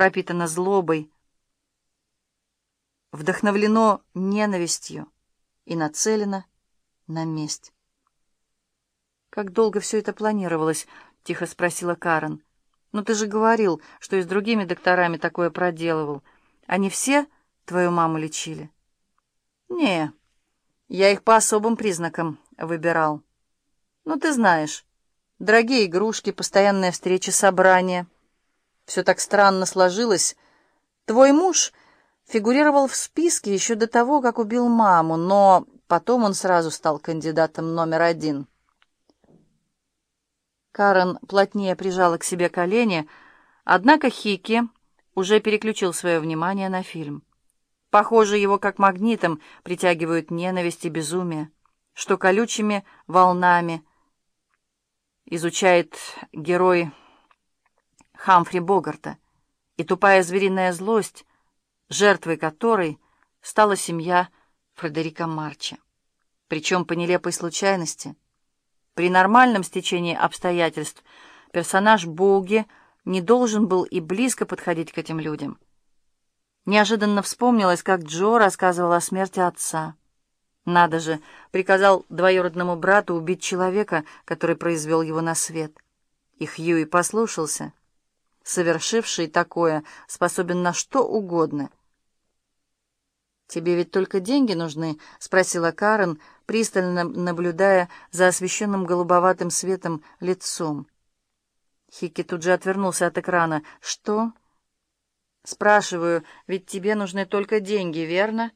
пропитано злобой, вдохновлено ненавистью и нацелено на месть. «Как долго все это планировалось?» — тихо спросила Карен. «Ну ты же говорил, что и с другими докторами такое проделывал. Они все твою маму лечили?» «Не, я их по особым признакам выбирал. Ну ты знаешь, дорогие игрушки, постоянные встречи, собрания. Все так странно сложилось. Твой муж фигурировал в списке еще до того, как убил маму, но потом он сразу стал кандидатом номер один». Карен плотнее прижала к себе колени, однако Хики уже переключил свое внимание на фильм. Похоже, его как магнитом притягивают ненависть и безумие, что колючими волнами изучает герой Хамфри Богарта, и тупая звериная злость, жертвой которой стала семья Фредерика Марча. Причем по нелепой случайности — при нормальном стечении обстоятельств персонаж Боуги не должен был и близко подходить к этим людям. Неожиданно вспомнилось, как Джо рассказывал о смерти отца. Надо же, приказал двоюродному брату убить человека, который произвел его на свет. И Хьюи послушался. Совершивший такое способен на что угодно. «Тебе ведь только деньги нужны?» — спросила Карен, пристально наблюдая за освещенным голубоватым светом лицом. Хики тут же отвернулся от экрана. «Что?» «Спрашиваю, ведь тебе нужны только деньги, верно?»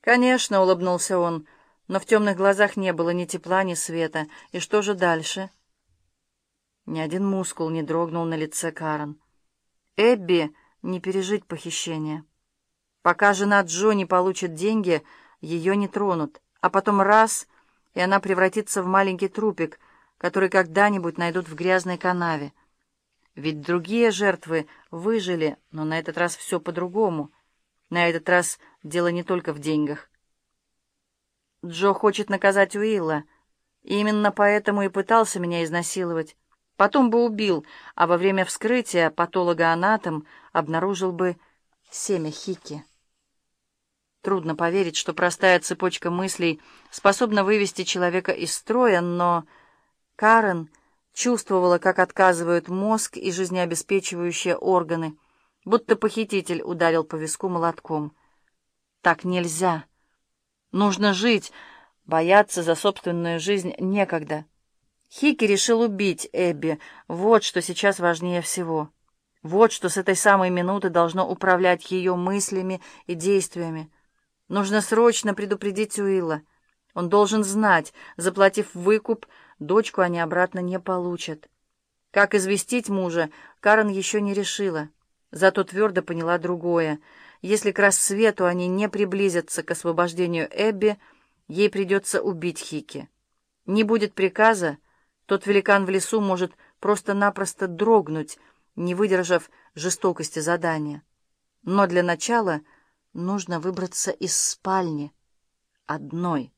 «Конечно», — улыбнулся он, но в темных глазах не было ни тепла, ни света. «И что же дальше?» Ни один мускул не дрогнул на лице Карен. «Эбби не пережить похищение. Пока жена Джо не получит деньги, ее не тронут» а потом раз, и она превратится в маленький трупик, который когда-нибудь найдут в грязной канаве. Ведь другие жертвы выжили, но на этот раз все по-другому. На этот раз дело не только в деньгах. Джо хочет наказать Уилла. И именно поэтому и пытался меня изнасиловать. Потом бы убил, а во время вскрытия патологоанатом обнаружил бы семя Хики. Трудно поверить, что простая цепочка мыслей способна вывести человека из строя, но Карен чувствовала, как отказывают мозг и жизнеобеспечивающие органы, будто похититель ударил по виску молотком. Так нельзя. Нужно жить, бояться за собственную жизнь некогда. Хики решил убить Эбби, вот что сейчас важнее всего. Вот что с этой самой минуты должно управлять ее мыслями и действиями. Нужно срочно предупредить Уилла. Он должен знать, заплатив выкуп, дочку они обратно не получат. Как известить мужа, Карен еще не решила. Зато твердо поняла другое. Если к рассвету они не приблизятся к освобождению Эбби, ей придется убить Хики. Не будет приказа, тот великан в лесу может просто-напросто дрогнуть, не выдержав жестокости задания. Но для начала — Нужно выбраться из спальни. Одной.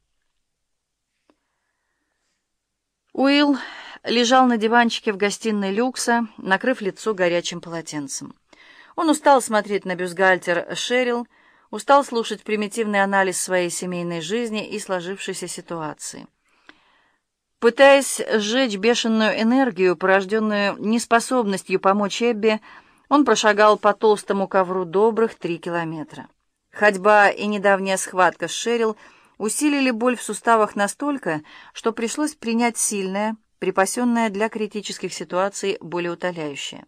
Уилл лежал на диванчике в гостиной люкса, накрыв лицо горячим полотенцем. Он устал смотреть на бюстгальтер Шерил, устал слушать примитивный анализ своей семейной жизни и сложившейся ситуации. Пытаясь сжечь бешеную энергию, порожденную неспособностью помочь Эбби, он прошагал по толстому ковру добрых три километра. Ходьба и недавняя схватка с Шерил усилили боль в суставах настолько, что пришлось принять сильное, припасенное для критических ситуаций болеутоляющее.